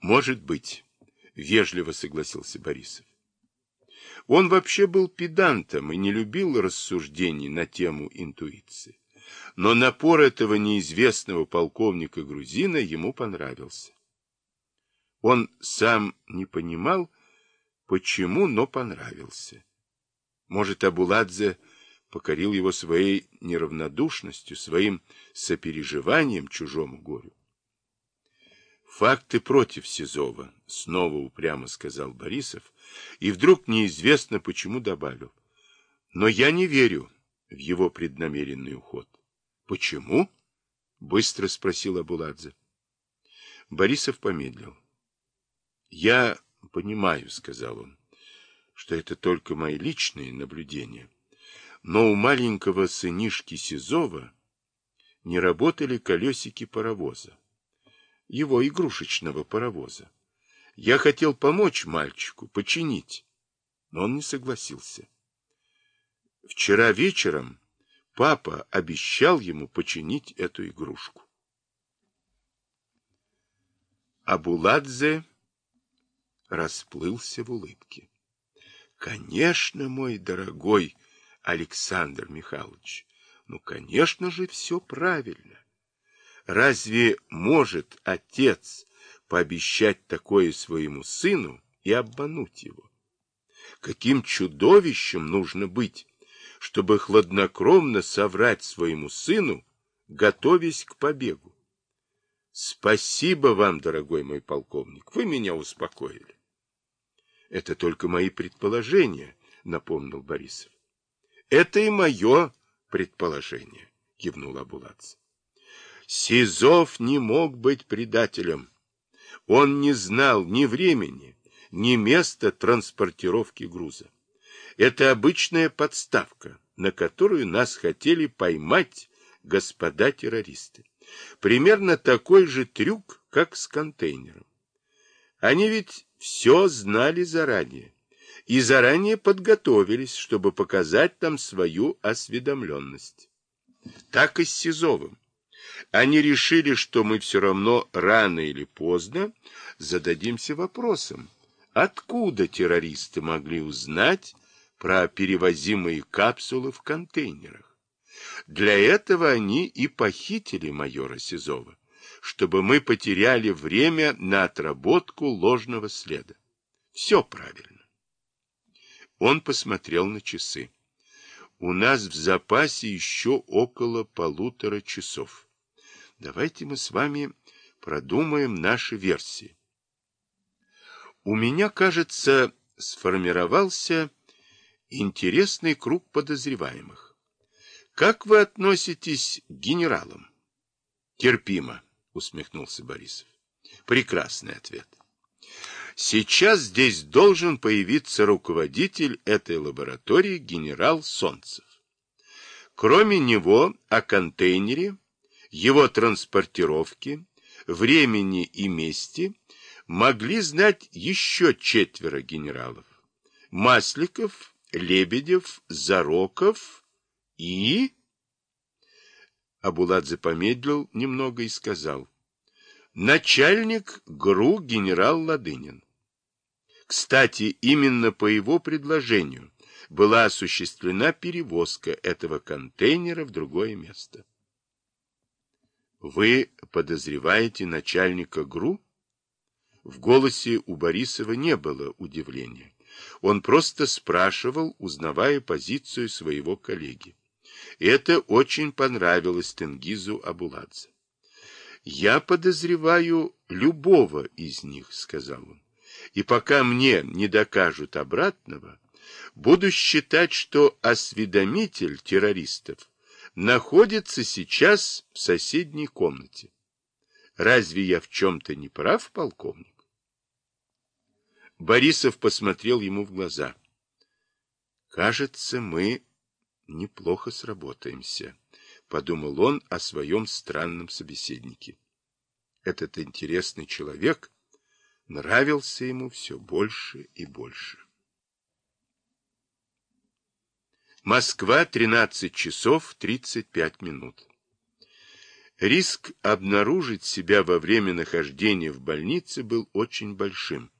Может быть, вежливо согласился Борисов. Он вообще был педантом и не любил рассуждений на тему интуиции. Но напор этого неизвестного полковника грузина ему понравился. Он сам не понимал, почему, но понравился. Может, Абуладзе покорил его своей неравнодушностью, своим сопереживанием чужому горю. Факты против Сизова, снова упрямо сказал Борисов, и вдруг неизвестно почему добавил. Но я не верю в его преднамеренный уход. Почему? Быстро спросил Абуладзе. Борисов помедлил. Я понимаю, сказал он, что это только мои личные наблюдения. Но у маленького сынишки Сизова не работали колесики паровоза, его игрушечного паровоза. Я хотел помочь мальчику, починить, но он не согласился. Вчера вечером папа обещал ему починить эту игрушку. Абуладзе расплылся в улыбке. Конечно, мой дорогой Александр Михайлович, ну, конечно же, все правильно. Разве может отец пообещать такое своему сыну и обмануть его? Каким чудовищем нужно быть, чтобы хладнокровно соврать своему сыну, готовясь к побегу? Спасибо вам, дорогой мой полковник, вы меня успокоили. Это только мои предположения, напомнил Борисов. Это и мое предположение, кивнул Абулац. Сизов не мог быть предателем. Он не знал ни времени, ни места транспортировки груза. Это обычная подставка, на которую нас хотели поймать господа террористы. Примерно такой же трюк, как с контейнером. Они ведь все знали заранее и заранее подготовились, чтобы показать там свою осведомленность. Так и с Сизовым. Они решили, что мы все равно рано или поздно зададимся вопросом, откуда террористы могли узнать про перевозимые капсулы в контейнерах. Для этого они и похитили майора Сизова чтобы мы потеряли время на отработку ложного следа. Все правильно. Он посмотрел на часы. У нас в запасе еще около полутора часов. Давайте мы с вами продумаем наши версии. У меня, кажется, сформировался интересный круг подозреваемых. Как вы относитесь к генералам? Терпимо усмехнулся Борисов. Прекрасный ответ. Сейчас здесь должен появиться руководитель этой лаборатории генерал Солнцев. Кроме него о контейнере, его транспортировке, времени и месте могли знать еще четверо генералов. Масликов, Лебедев, Зароков и... Абуладзе помедлил немного и сказал. Начальник ГРУ генерал Ладынин. Кстати, именно по его предложению была осуществлена перевозка этого контейнера в другое место. Вы подозреваете начальника ГРУ? В голосе у Борисова не было удивления. Он просто спрашивал, узнавая позицию своего коллеги. Это очень понравилось Тенгизу Абуладзе. «Я подозреваю любого из них», — сказал он. «И пока мне не докажут обратного, буду считать, что осведомитель террористов находится сейчас в соседней комнате. Разве я в чем-то не прав, полковник?» Борисов посмотрел ему в глаза. «Кажется, мы неплохо сработаемся, — подумал он о своем странном собеседнике. Этот интересный человек нравился ему все больше и больше. Москва, 13 часов 35 минут. Риск обнаружить себя во время нахождения в больнице был очень большим.